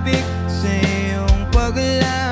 pag-ibig sa iyong paglalang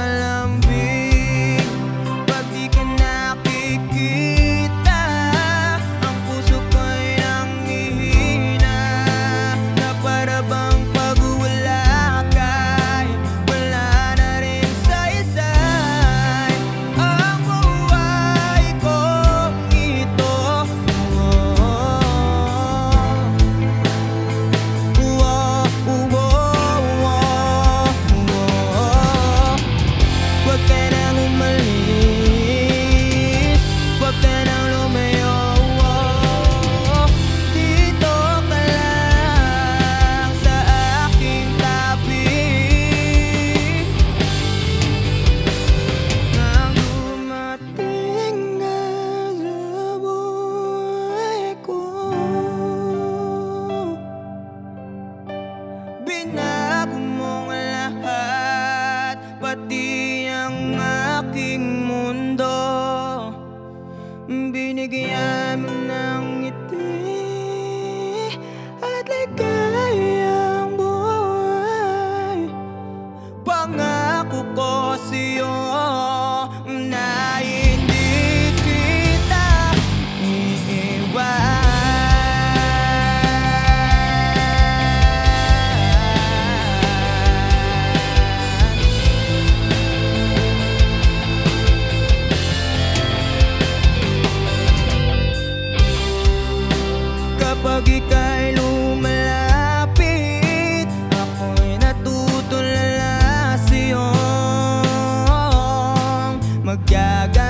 I got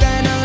than a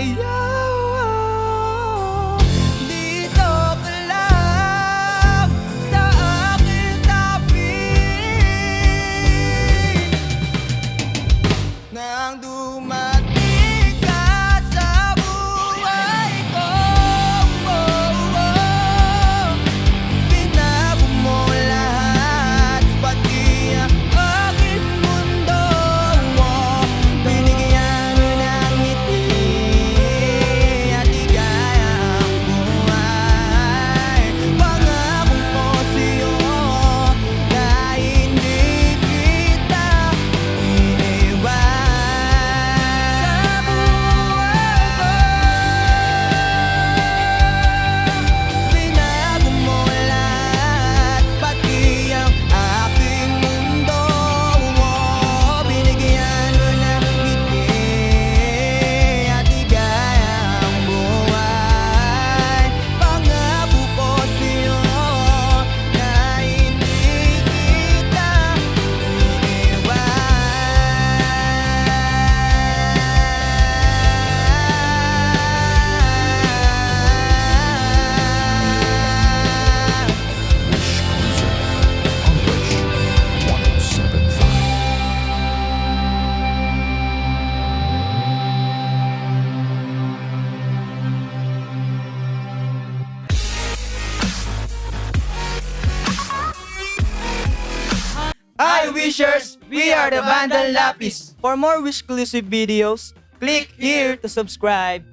yeah. Wishers, we are the Vandal Lapis. For more wish exclusive videos, click here to subscribe.